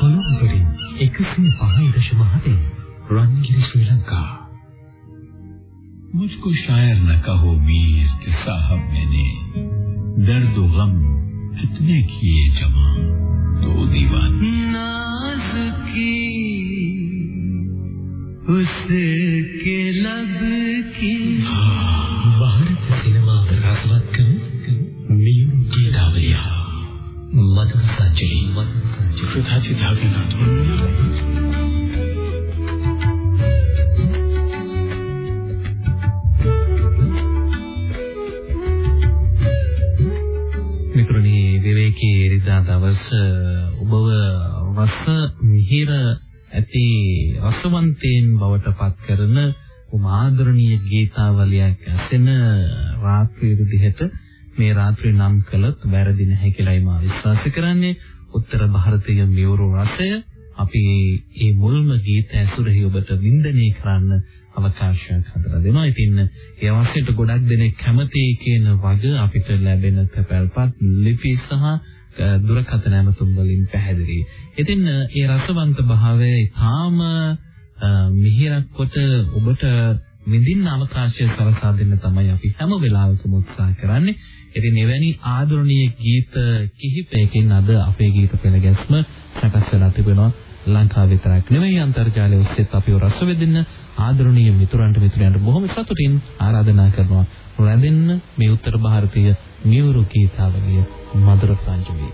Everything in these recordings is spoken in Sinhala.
කොළඹවරි එකසිය පහයි දශම مجھ کو شاعر نہ کہو میر میں نے درد و غم کتنے کیے جمع دو دیوان اس کے لگ ප්‍රදා සිතාගෙන මිතුරනි විවේකී ඉරිදා දවස ඔබව රස මිහිර ඇති රසවන්තයෙන් බවට පත් කරන උමාදරණීය ගීතාවලියක් ඇසෙන රාත්‍රිය විදිහට මේ රාත්‍රිය නම් කළොත් වැරදි නැහැ කියලායි මා විශ්වාස කරන්නේ. උත්තර ಭಾರತೀಯ මියුරු රසය අපි මේ මුල්ම ගීත ඇසුරෙහි ඔබට වින්දනය කරන්න අවකාශයක් හදලා දෙනවා. ඉතින් ඒ අවශ්‍යට ගොඩක් දෙනෙක් කැමති කියන වග අපිට ලැබෙන තැපැල්පත් ලිපි සහ දුරකථන ඇමතුම් වලින් පැහැදිලි. ඉතින් ඒ රසවන්ත භාවය ඊටාම මිහිරක් කොට ඔබට විඳින්න අවකාශය සලසා දෙන්න තමයි අපි හැම වෙලාවකම උත්සාහ කරන්නේ. ඉතින් එවැනි ආදරණීය ගීත කිහිපයකින් අද අපේ ගීත පෙළ ගැස්ම සකස් වෙලා තිබෙනවා. ලංකාව විතරක් නෙවෙයි අන්තර්ජාලය ඔස්සේත් අපිව රස විඳින්න ආදරණීය මිතුරන්ට මිතුරියන්ට බොහොම සතුටින් ආරාධනා කරනවා. රැඳෙන්න මේ උත්තර ಭಾರತೀಯ මියුරු ගීතාවලිය මధుර සංජීවී.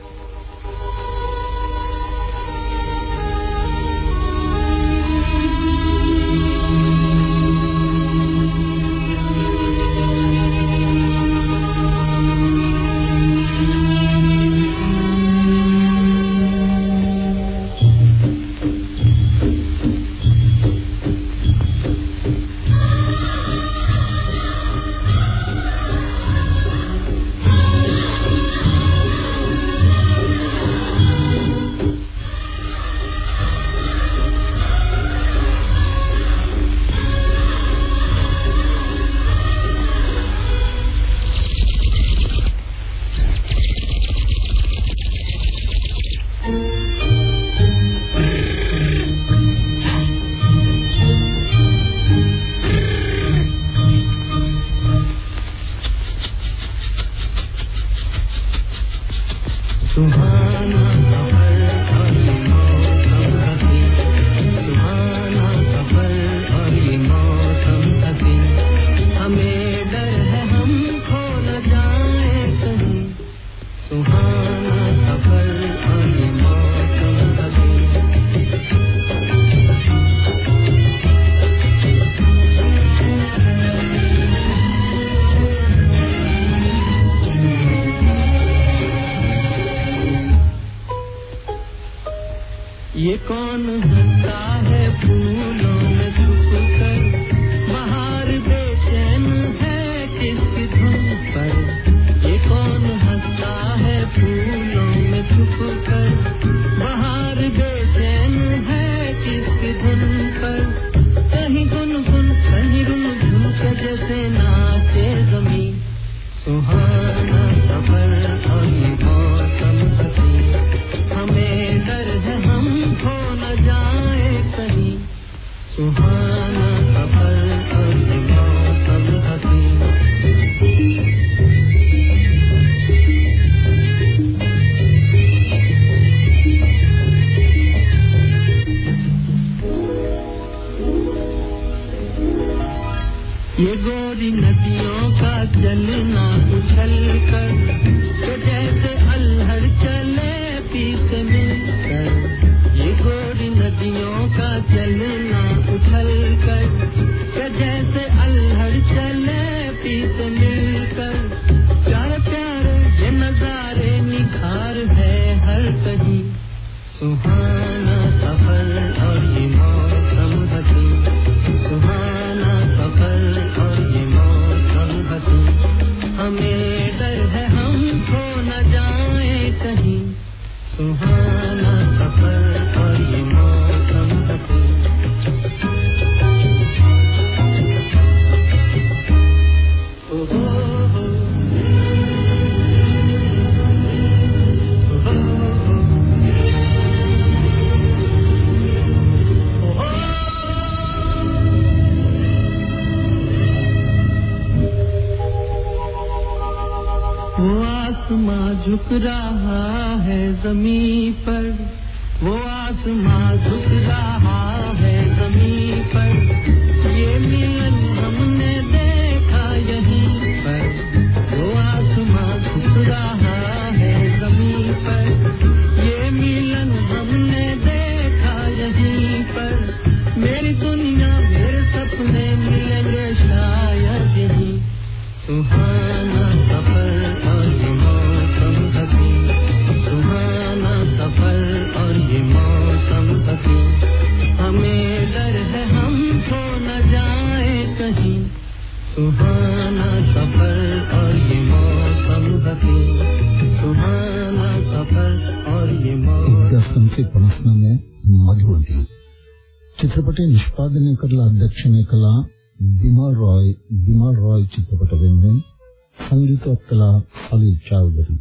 සංගීතවත් කළා සලිල් චෞදරි.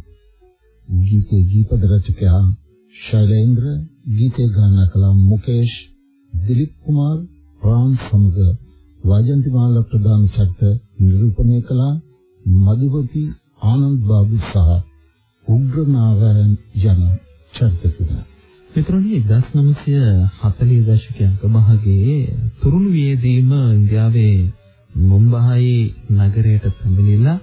ගීතේ ගීපද රචකයා ශෛලේන්ද්‍ර ගීතේ ගායනා කළා මුකේෂ් දිලිප් කුමාර් රාම් සමග වාජන්තිමාලා ප්‍රදාන චරිත නිරූපණය කළා මధుවති ආනන්ද් බාබු සහ උග්‍ර නාරයන් යන චරිත තුන. මිත්‍රෝනි 1940 දශකයක භාගයේ තුරුණු වියදීම ඉන්දියාවේ මුම්බායි නගරයට පැමිණිලා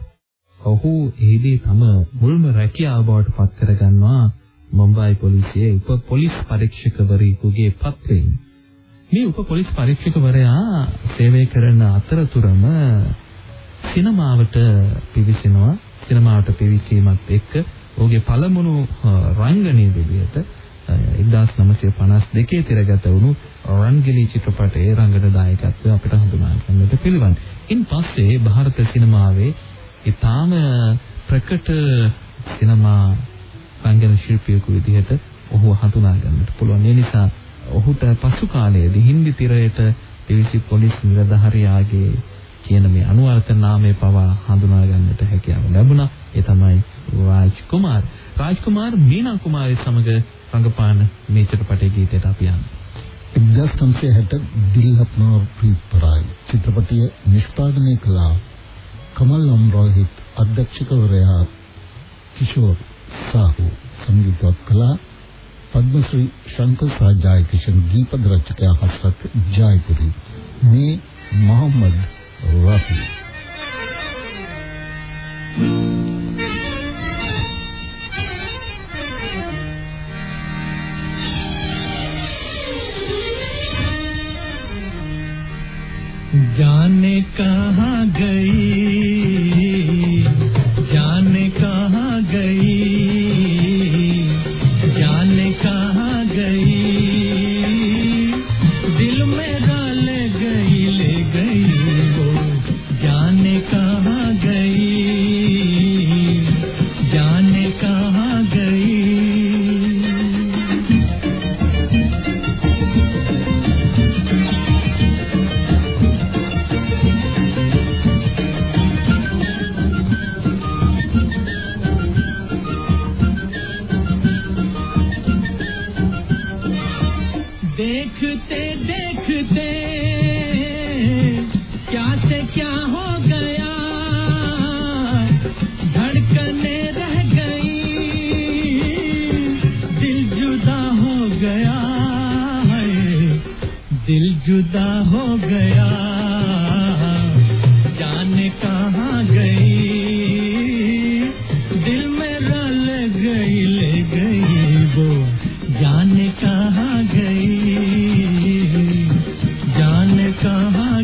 ඔහු එහිදී තම මුල්ම රැකියාව බවට පත් කරගන්නවා මුම්බායි පොලිසියේ උප පොලිස් පරීක්ෂකවරයෙකුගේ පත්වයෙන්. මේ උප පොලිස් පරීක්ෂකවරයා සේවය කරන අතරතුරම සිනමාවට පිවිසෙනවා. සිනමාවට පිවිසීමත් එක්ක ඔහුගේ පළමුණු රංගනීය විදියට 1952 තිරගත වුණු රන්ගලි චිත්‍රපටයේ රංගන දායකත්වය අපිට හඳුනා ගන්නට පිළිවන්. ඉන් පස්සේ ಭಾರತ සිනමාවේ ඊටාම ප්‍රකට සිනමා රංගන ශිල්පියෙකු විදිහට ඔහු හඳුනා ගන්නට පුළුවන්. ඒ නිසා ඔහුට පසු කාලයේදී හින්දි තිරයට පිවිසි පොලිස් නිලධාරියාගේ කියන මේ අනුවර්ත නාමය පවා හඳුනා ගන්නට හැකියාව ලැබුණා. ඒ තමයි රාජ් කුමාර්. රාජ් කුමාර් මීනා කුමාරි සමග රංගපාන මේ චිත්‍රපටයේ ගීතයට අපි යන්නේ. 1960 දිල් අපනා ප්‍රීත් පරායි චිත්‍රපටය නිෂ්පාදනය කළ කමල් අම්රෝහිත් අධ්‍යක්ෂකවරයා කිෂෝර් සාහු සංගීතවත් කළා පද්මශ්‍රී ශංකර් සාජායි කිෂන් දීපද රචකයා හස්රත් ජයපුරි මේ මොහම්මද් රෆී جانے کہاں گئی؟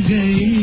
day.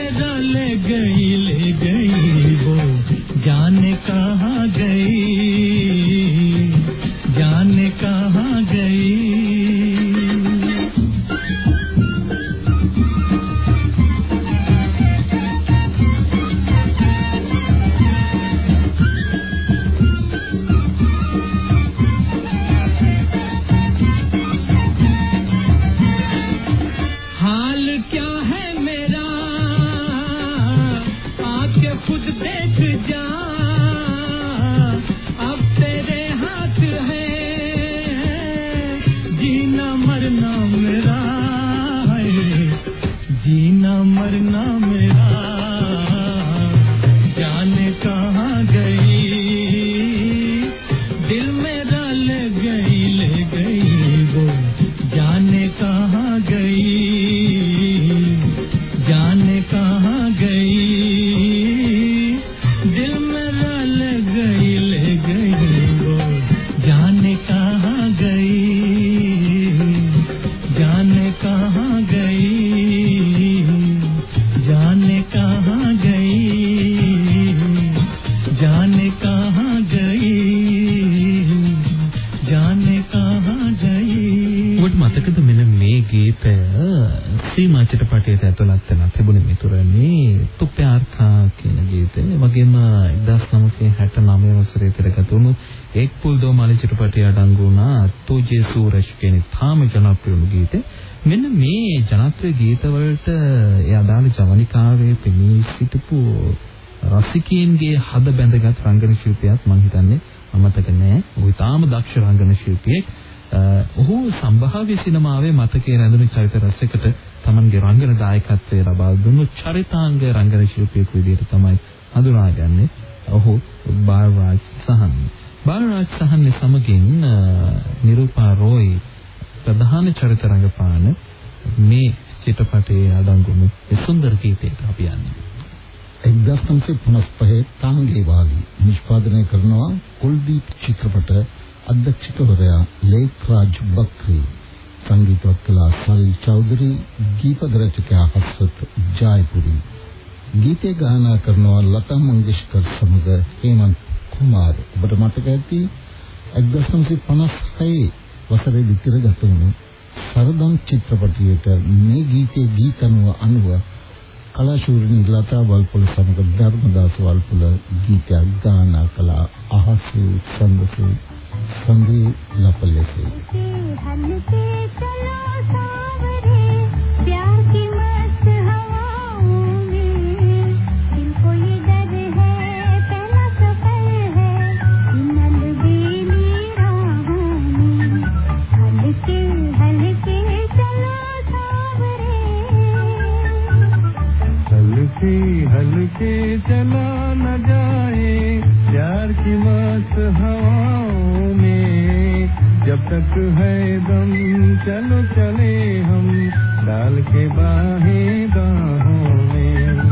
میرا لے گئی لے گئی وہ۔ جان کہاں گئی؟ جان کہاں කළාකාරී කරගතුණු එක් පුල්දෝ මාලි චිත්‍රපටය අඩංගු වුණා තුජේ සූරජ් කියන තාම ජනප්‍රිය වුණු ගීත. මෙන්න මේ ජනප්‍රිය ගීත වලට ඒ අදාළ ජවනිකාවේ පෙනී සිටපු රසිකයන්ගේ හද බැඳගත් රංගන ශිල්පියක් මම හිතන්නේ අමතක නෑ. ਉਹ ඉතාම දක්ෂ රංගන ශිල්පියෙක්. ඔහු සම්භාව්‍ය සිනමාවේ මතකයේ රැඳුණු චරිත රසයකට තමන්ගේ රංගන දායකත්වය ලබා දුන්නු චරිතාංග රංගන ශිල්පියෙකු විදිහට තමයි හඳුනාගන්නේ. ඔහු බාලරාජ් සහන්. බාලරාජ් සහන්ගේ සමගින් නිරූපා රෝයි ප්‍රධාන චරිත රංගපාන මේ චිත්‍රපටයේ අඩංගුණු ඒ සුන්දර ගීතයකට අපි යන්නේ. 1955 තාංගේ වාලි නිෂ්පාදනය කරනවා කුල්දීප් චිත්‍රපට අධ්‍යක්ෂකවරයා ලේක් රාජ් බක්රි සංගීතවත් කළා සලිල් චෞධරි ගීපද රචකයා හස්රත් ජයපුරි ගීතේ ගායනා කරනවා ලතා මංගেশකර් සමග හේමන්ත් කුමාර. ඔබට මතක ඇති 1956 වසරේදී තිරගත වුණු සරදම් චිත්‍රපටයේට මේ ගීතේ ගීතනුව අනුව කලාශූරණී ලතා වල්පොල සමග ධර්මදාස වල්පොල ගීතයක් ගායනා කළා අහසේ සම්බුසේ සංගී ලපලසේ ہنسی ہلکے چلا نہ جائے، پیار کی مست ہواؤں میں۔ جب تک ہے دم، چلو چلے ہم، ڈال کے باہیں باہوں میں۔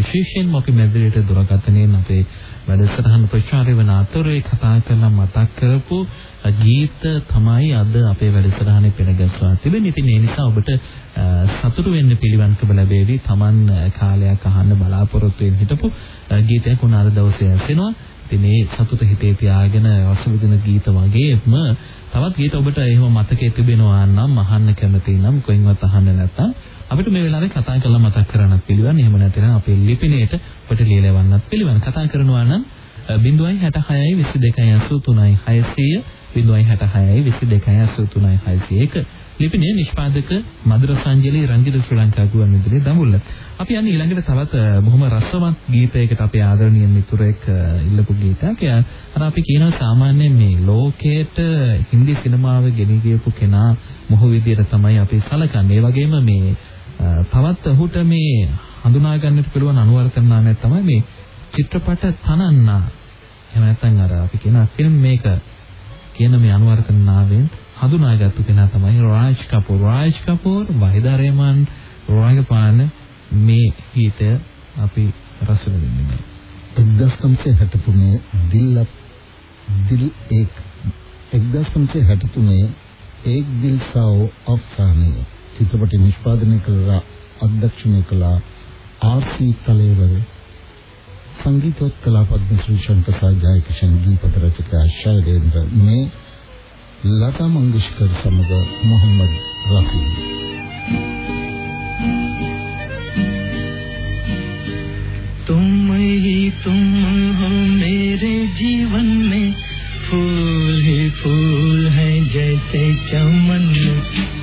විශේෂයෙන්ම අපි මැදිරියට දුරකථනයෙන් අපේ වැඩසටහන ප්‍රචාරය වන අතරේ කතා කරලා මතක් කරපු ගීත තමයි අද අපේ වැඩසටහනේ පෙරගස්වා තිබෙන්නේ. ඉතින් ඒ නිසා ඔබට අ, සතුටු වෙන්න පිළිවන්කම ලැබේවි. Taman කාලයක් අහන්න බලාපොරොත්තු වෙන හිටපු අ, ගීතයක් උනාර දවසේ ඇසෙනවා. ඉතින් මේ සතුට හිතේ තියාගෙන රසවිඳින ගීත වගේම තවත් ගීත ඔබට එහෙම මතකයේ තිබෙනවා නම් අහන්න කැමති නම් කොහෙන්වත් අහන්න නැත්නම් අපිට මේ වෙලාවේ කතා කරලා මතක් කරන්නත් පිළිවන්. එහෙම නැත්නම් අපේ ලිපිණයට ඔබට ලියලා එවන්නත් පිළිවන්. කතා කරනවා නම් 066 22 83 600 066 22 83 601 ලිපිනේ නිෂ්පාදක මధుර සංජලී රංජිත ශ්‍රී ලංකා ගුවන් විදුලියේ දඹුල්ල. අපි යන්නේ ඊළඟට තවත් අ, බොහොම රසවත් ගීතයකට අපේ ආදරණීය මිතුරෙක් අ, ඉල්ලපු ගීතයක්. එයා අර අපි කියනවා සාමාන්‍යයෙන් මේ ලෝකයට හින්දි සිනමාව ගෙන ගියපු කෙනා මොහු විදියට තමයි අපි සලකන්නේ. ඒ වගේම මේ අ, තවත් ඔහුට මේ හඳුනා ගන්නට පුළුවන් අනුවර්තන නාමයක් තමයි මේ චිත්‍රපට තනන්නා. එහෙම නැත්නම් අර අපි කියන ෆිල්ම් මේකර් කියන මේ අනුවර්තන නාමයෙන් හඳුනාගත්තු කෙනා තමයි රාජ් කපූර්. රාජ් කපූර්, වහිදා රේමන්, රෝගපාන මේ ගීතය අපි රස විඳින්නේ. 1963 दिल दिल एक 1963 एक दिल साओ अफसाने චිත්‍රපට නිෂ්පාදනය කළා අධ්‍යක්ෂණය කළා ආර්.සී. තලේවර සංගීතවත් කලා පද්මශ්‍රී سنگیت کلاب پدم سوشن پرساد جائے کرشن گیت رچ کر شر لتا منگیشکر سمدر محمد رفیع۔ تم میرے جیون میں جی جی چھو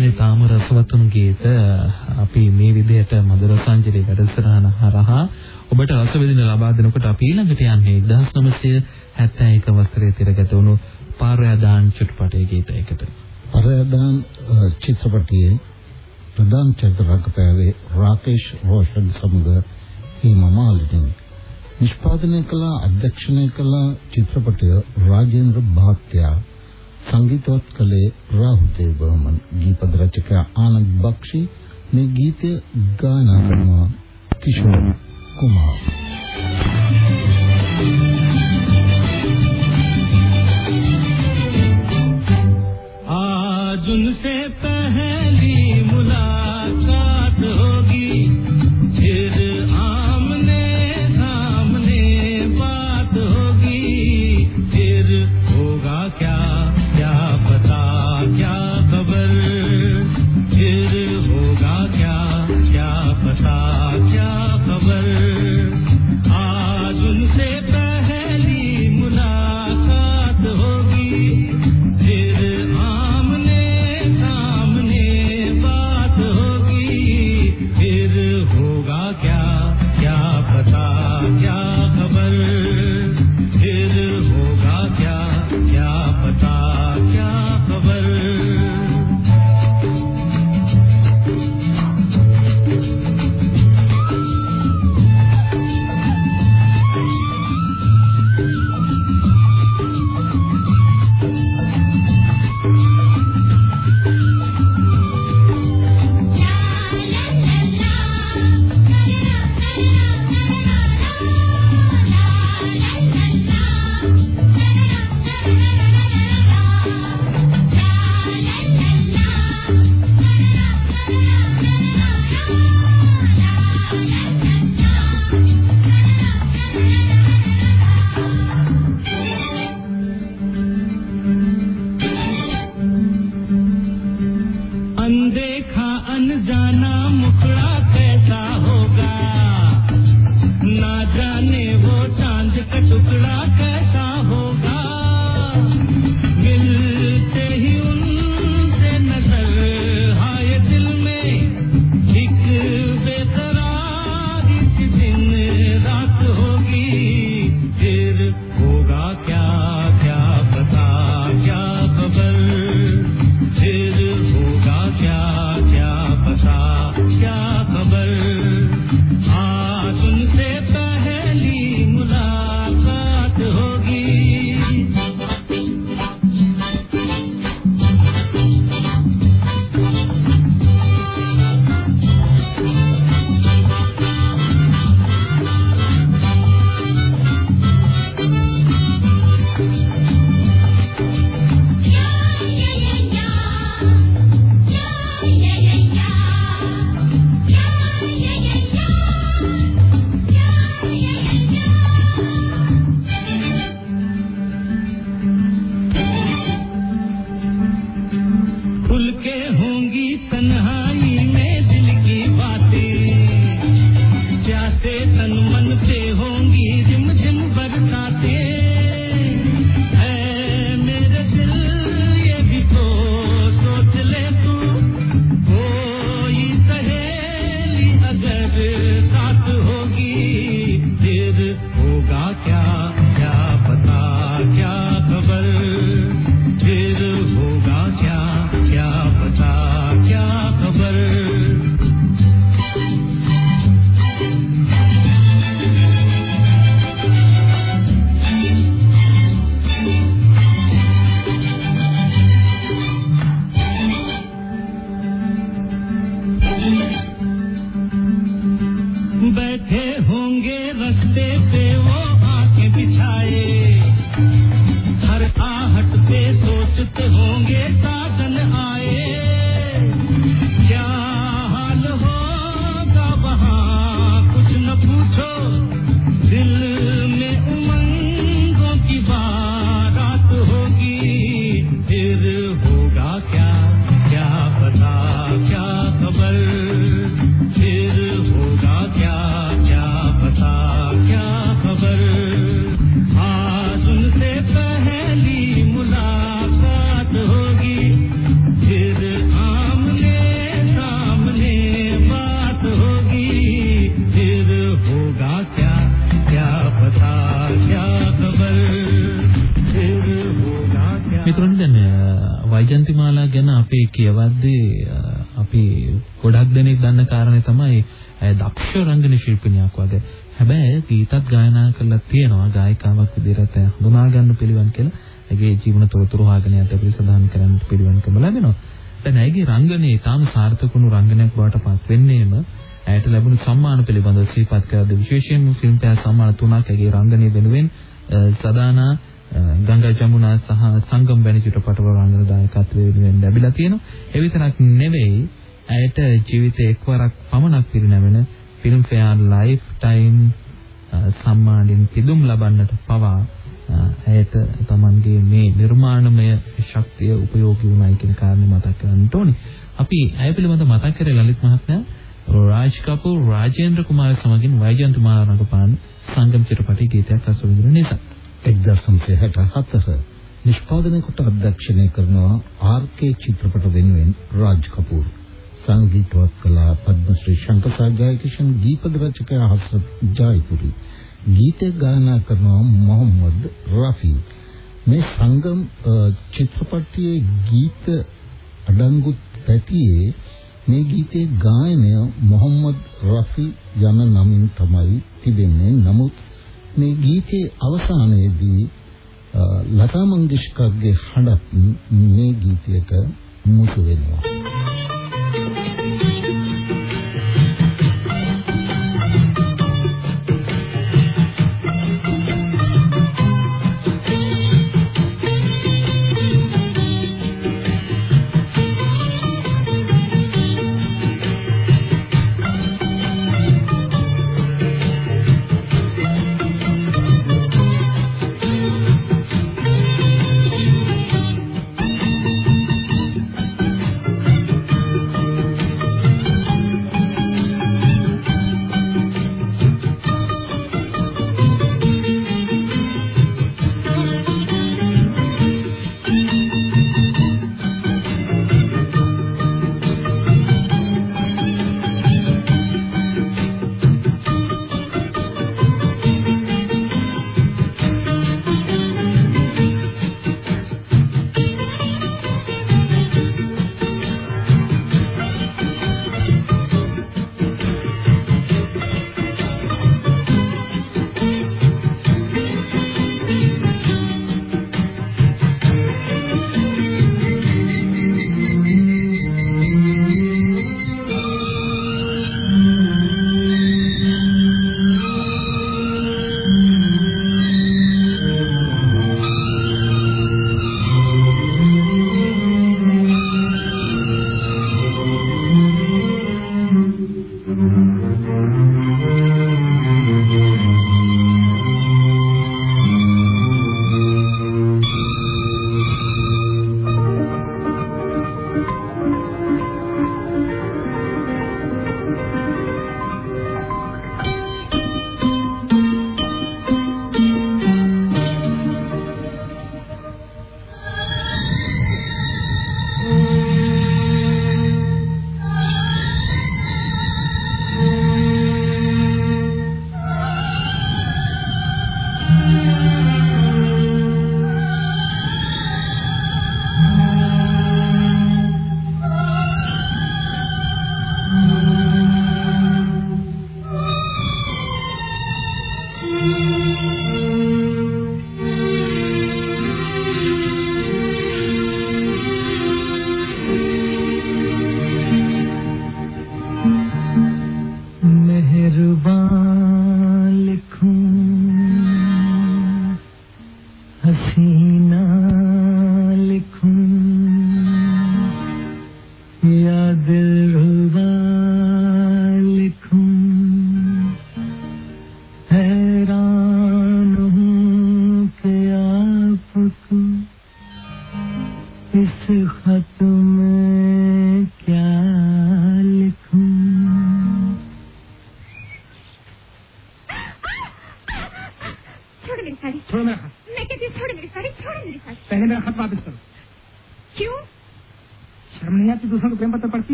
නිතර නොඇසෙන තාම රසවත්තුන් ගීත අපි මේ විදිහට මధుර සංජලී වැඩසටහන හරහා ඔබට රස විඳින ලබා දෙනකොට අපි ඊළඟට යන්නේ 1971 වසරේ තිරගත වුණු පාරයාදාන් චිත්‍රපටයේ ගීතයකට. පරයදාන් චිත්‍රපටයේ ප්‍රධාන චරිත රංගපෑවේ රාකේෂ් රෝෂන් සමග හේමා මාලිනී. නිෂ්පාදනය කළ අධ්‍යක්ෂණය කළ චිත්‍රපටය රාජේන්ද්‍ර භාත්‍යා සංගීතවත් කළේ රාහුල් දේවබර්මන් ගීපද රචකයා ආනන්ද බක්ෂි මේ ගීතය ගායනා කරනවා කිෂෝර් කුමාර් आज उनसे අපි කියවද්දී අ, අපි ගොඩක් දෙනෙක් දන්න කාරණේ තමයි ඇය දක්ෂ රංගන ශිල්පිනියක් වගේ. හැබැයි ගීතත් ගායනා කරලා තියෙනවා ගායිකාවක් විදිහට ඇය හඳුනා ගන්න පිළිවන් කියලා. ඇගේ ජීවන තොරතුරු හොයාගෙන යද්දී අපිට සඳහන් කරන්න පිළිවන්කම ලැබෙනවා. දැන් ඇයගේ රංගනයේ තාම සාර්ථක වුණු රංගනයක් බවට පත් වෙන්නේම ඇයට ලැබුණු සම්මාන පිළිබඳව සිහිපත් කරද්දී විශේෂයෙන්ම ෆිල්ම් පෙළ සම්මාන තුනක් ඇගේ රංගනයේ වෙනුවෙන් අ, සදානා අ, ගංගා ජමුනා සහ සංගම් වැනි චිත්‍රපටවල රංගන දායකත්වයේ වෙනුවෙන් ලැබිලා තියෙනවා. ඒ විතරක් නෙවෙයි ඇයට ජීවිතේ එක්වරක් පමණක් පිරිනැමෙන ෆිල්ම් ෆෙයාර් ලයිෆ් ටයිම් සම්මානයෙන් පිදුම් ලබන්නට පවා අ, ඇයට Tamanගේ මේ නිර්මාණමය ශක්තිය උපයෝගී වුණයි කියන කාරණේ මතක් කරගන්න ඕනේ. අපි ඇය පිළිබඳව මතක් කරේ ලලිත් මහත්මයා රාජ් කපූර් රාජේන්ද්‍ර කුමාර සමගින් වෛජයන්ත මහරණකපාන සංගම් චිත්‍රපටයේ ගීතයක් රස විඳින නිසා. 1964 නිෂ්පාදනය කොට අධ්‍යක්ෂණය කරනවා ආර්.කේ චිත්‍රපට වෙනුවෙන් රාජ් කපූර්. සංගීතවත් කලා පද්මශ්‍රී ශංකර් ජයකිෂන් දීපද රචකයා හසරත් ජයපුරි. ගීත ගායනා කරනවා මොහම්මද් රෆී. මේ සංගම් අ, චිත්‍රපටයේ ගීත අඩංගු පැතියේ මේ ගීතේ ගායනය මොහම්මද් රෆී යන නමින් තමයි තිබෙන්නේ. නමුත් මේ ගීතේ අවසානයේදී අ, ලතා මංගেশකර්ගේ හඬත් මේ ගීතයට මුසු වෙනවා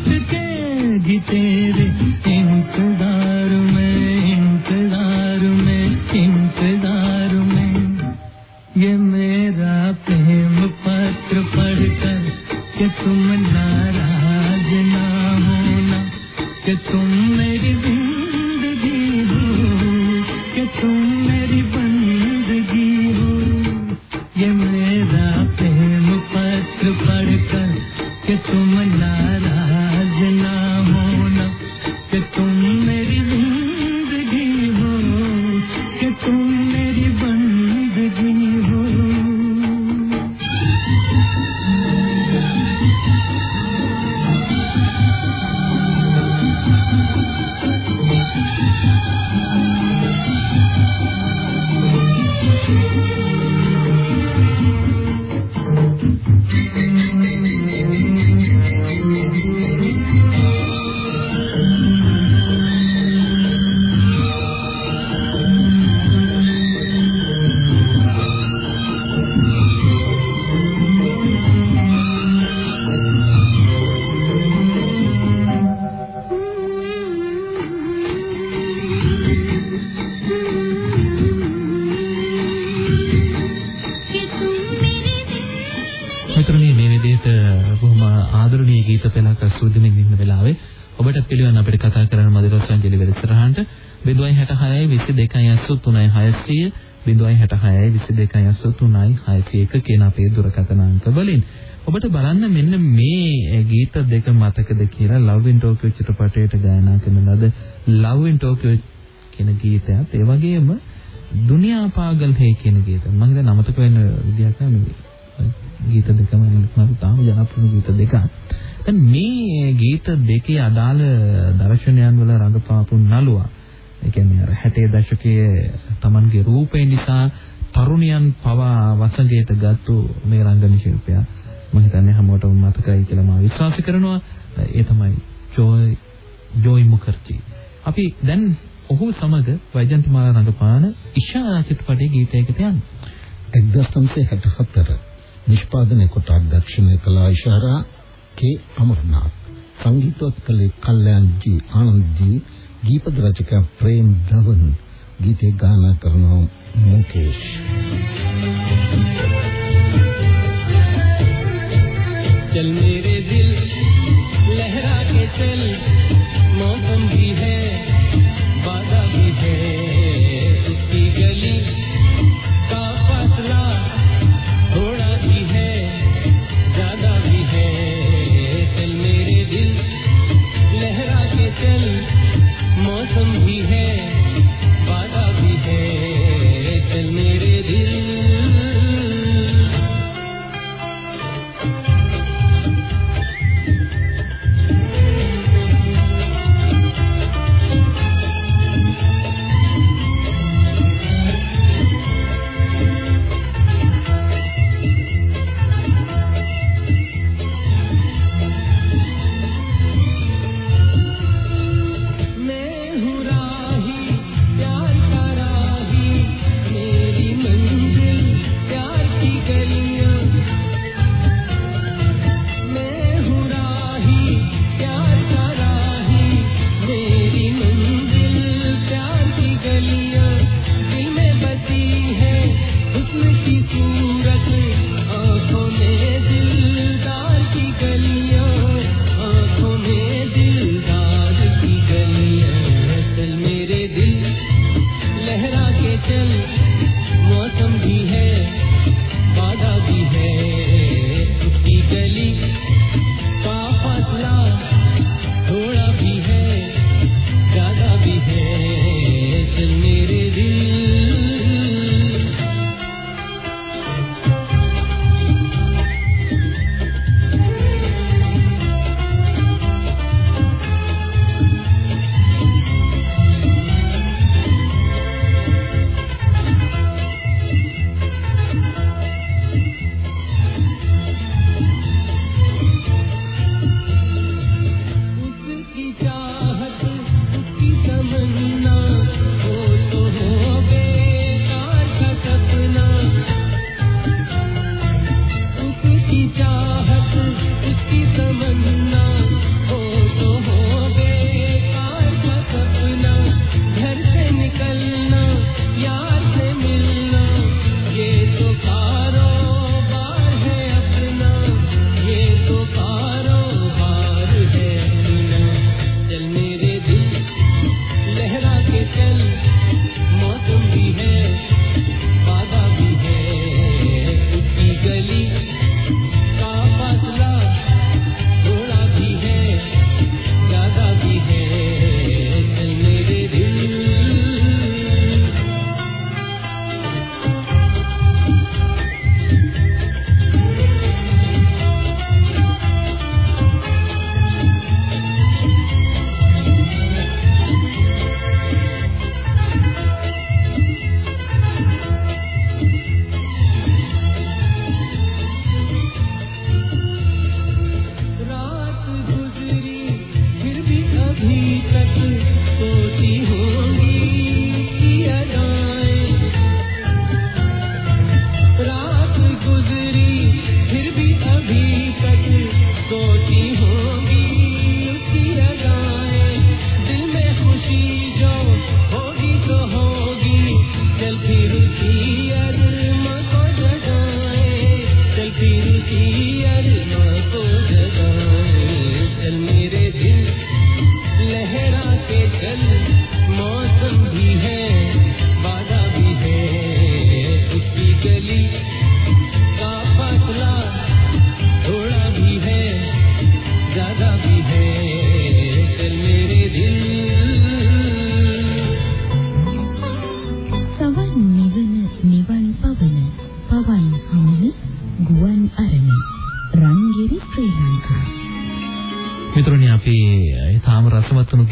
रूह भटकेगी तेरे इंतजार 066 22 83 600 066 22 83 කියන අපේ දුරකථන අංක වලින්. ඔබට බලන්න මෙන්න මේ ගීත දෙක මතකද කියලා Love in Tokyo චිත්‍රපටයට ගායනා කරන ලද Love in Tokyo කියන ගීතයත් ඒ වගේම දුනියා පාගල් හේ කියන ගීත. මම හිතන්නේ නමතක වෙන විදියක් නෙවෙයි ගීත දෙකම. මම තාම ජනප්‍රිය ගීත දෙකක්. දැන් මේ ගීත දෙකේ අදාළ දර්ශනයන් වල රඟපාපු නළුවා ඒ කියන්නේ අර 60 දශකයේ Tamanගේ රූපේ නිසා තරුණියන් පවා වසඟයට ගත්තු මේ රංගන ශිල්පියා මම හිතන්නේ හැමෝටම මතකයි කියලා මම විශ්වාස කරනවා. ඒ තමයි ජෝයි ජෝයි මුඛර්ජී. අපි දැන් ඔහු සමග වෛජන්තිමාලා රඟපාන ඉෂා චිත්‍රපටයේ ගීතයකට යන්නේ. 1964 නිෂ්පාදනය කොට අධ්‍යක්ෂණය කළ ඉෂාරා කේ අමරනාත් සංගීතවත් කළේ කල්යාණ්ජී ආනන්දජී گی پچکا پرم دون گیتے گانا کرنا مکیش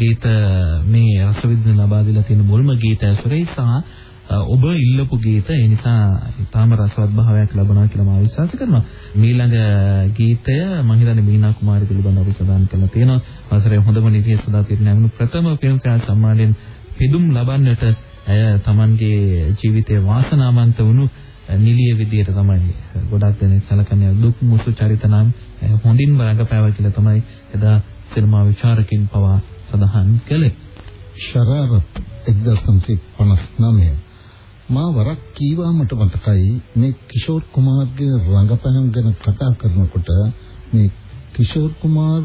ගීත මේ රසවින්දන ලබා දීලා තියෙන මුල්ම ගීත ඇසුරේ සහ ඔබ ඉල්ලපු ගීත ඒ නිසා තාම රසවත් භාවයක් ලබනවා කියලා මම විශ්වාස කරනවා. මීළඟ ගීතය මම හිතන්නේ මීනා කුමාරි පිළිබඳව අපි සඳහන් කරලා තියෙනවා. වසරේ හොඳම නිදිය සදා පිරිනැමුණු ප්‍රථම ෆිල්ම් ෆෙයාර් සම්මානයෙන් පිදුම් ලබන්නට ඇය Tamanගේ ජීවිතේ වාසනාවන්ත වුණු නිලිය විදියට තමයි ගොඩක් දෙනෙක් සැලකන්නේ දුක් මුසු චරිත නම් හොඳින් රඟපෑවා කියලා තමයි එදා සිනමා විචාරකින් පවා සඳහන් කළේ. ශරාරත් 1959 මා වරක් කීවා මට මතකයි මේ කිෂෝර් කුමාර්ගේ රංගපෑම් ගැන කතා කරනකොට මේ කිෂෝර් කුමාර්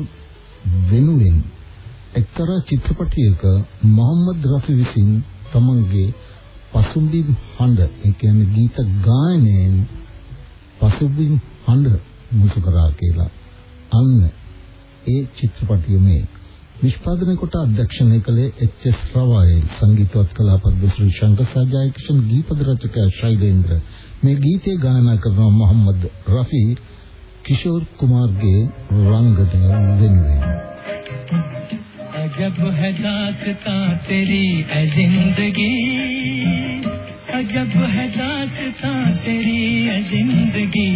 වෙනුවෙන් එක්තරා චිත්‍රපටයක මොහම්මද් රෆි විසින් තමන්ගේ පසුබිම් හඬ ඒ කියන්නේ ගීත ගායනයෙන් පසුබිම් හඬ මුසු කරා කියලා අන්න ඒ චිත්‍රපටිය මේ ನಿಷ್ಪಾದನೆ ಕೊಟ್ಟ ಅಧ್ಯಕ್ಷನೇ ಕಲೆ ಎಚ್ ಎಸ್ ರವಾಯ್ ಸಂಗೀತವಾದ ಕಲಾಪದ ಶ್ರೀ ಶಂಕರ್ ಸಾಜಾಯ್ ಕಿಶನ್ ಗೀತದ ರಚಕ ಶೈಲೇಂದ್ರ میں گیتے گانا کرنا محمد رفیع کشور کمار کے رنگ عجب ہے داستاں تیری اے زندگی عجب ہے داستاں تیری اے زندگی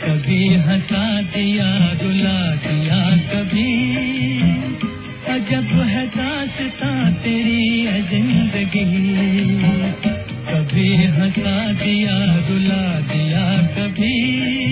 کبھی ہنسا دیا رلا دیا کبھی عجب ہے داستاں تیری زندگی۔ کبھی ہنسا دیا رلا دیا کبھی۔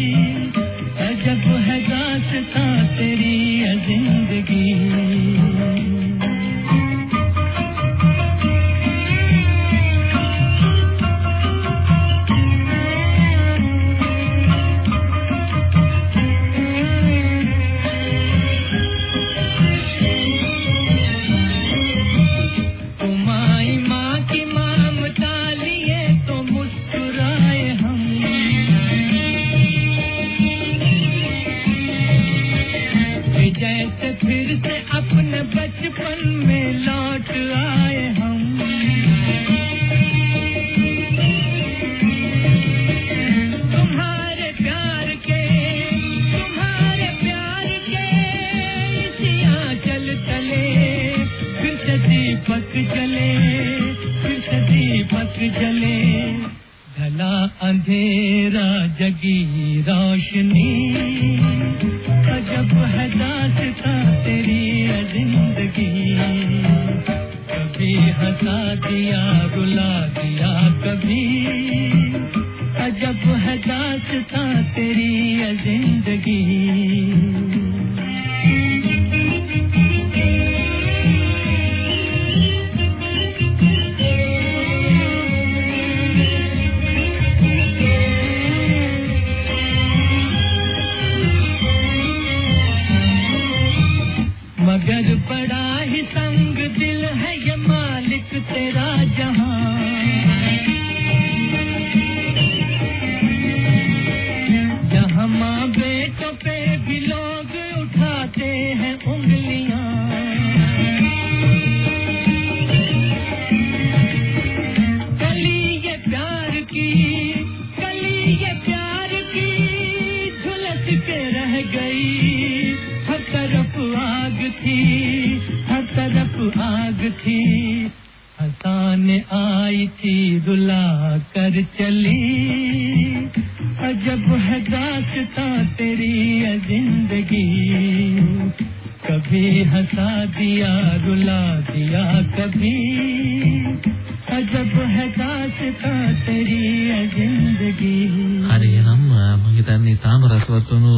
හරිනම් මම හිතන්නේ තාම රසවත් වුණු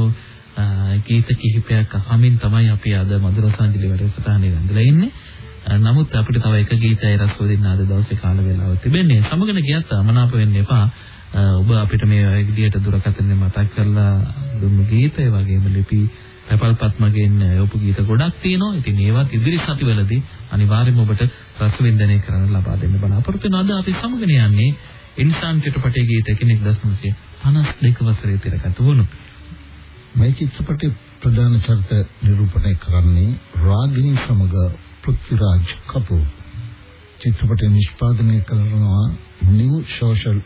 ගීත කිහිපයක් අහමින් තමයි අපි අද මధుර සංජිලි වැඩසටහනේ රැඳලා ඉන්නේ. නමුත් අපිට තව එක ගීතයයි රසව දෙන්න අද දවසේ කාල වේලාව තිබෙන්නේ. සමගන ගියත් මනාප වෙන්න එපා. ඔබ අපිට මේ විදිහට දුරකථනයේ මතක් කරලා දුන්නු ගීතය වගේම ලිපි පැපල්පත් මගෙන් යොපු ගීත ගොඩක් තියෙනවා. ඉතින් ඒවත් ඉදිරි සතිවලදී අනිවාර්යයෙන්ම ඔබට රස වින්දනය කරන්න ලබා දෙන්න බලාපොරොත්තු වෙනවා. අද අපි සමගන යන්නේ ඉන්සාන් චිත්‍රපටයේ ගීතයකින් 1952 වසරේ තිරගත වුණු මේ චිත්‍රපටයේ ප්‍රධාන චරිත නිරූපණය කරන්නේ රාගිනී සමග පෘථ්විරාජ් කපූර්. චිත්‍රපටය නිෂ්පාදනය කරනවා නිව් සෝෂල්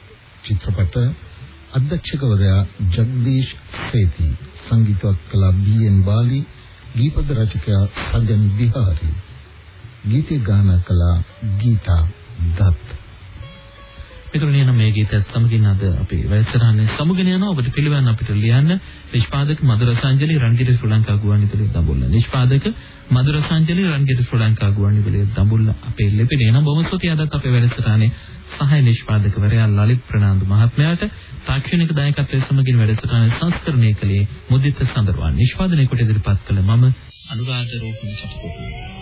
චිත්‍රපට අධ්‍යක්ෂකවරයා ජගදීෂ් සේති සංගීතවත් කලා බී.එන්. බාලි ගීපද රචකයා සජන් විහාරි ගීතය ගායනා කළා ගීතා දත් මිතුරනි නම් මේ ගීතයත් සමගින් අද අපි වැඩසටහනේ සමුගෙන යනවා. ඔබට පිළිවන් අපිට ලියන්න නිෂ්පාදක මధుර සංජලි රන්ගිර ශ්‍රී ලංකා ගුවන්විදුලිය දඹුල්ල. නිෂ්පාදක මధుර සංජලි රන්ගිර ශ්‍රී ලංකා ගුවන්විදුලිය දඹුල්ල අපේ ලිපිනේ නම් බොහොම ස්තුතියි. අදත් අපේ වැඩසටහනේ සහාය නිෂ්පාදකවරයා ලලිත් ප්‍රනාන්දු මහත්මයාට තාක්ෂණික දායකත්වයේ සමගින් වැඩසටහන සංස්කරණය කළේ මුදිත සඳරවන්. නිෂ්පාදනය කොට ඉදිරිපත් කළ මම අනුරාධ රෝහණ චතුරෝපි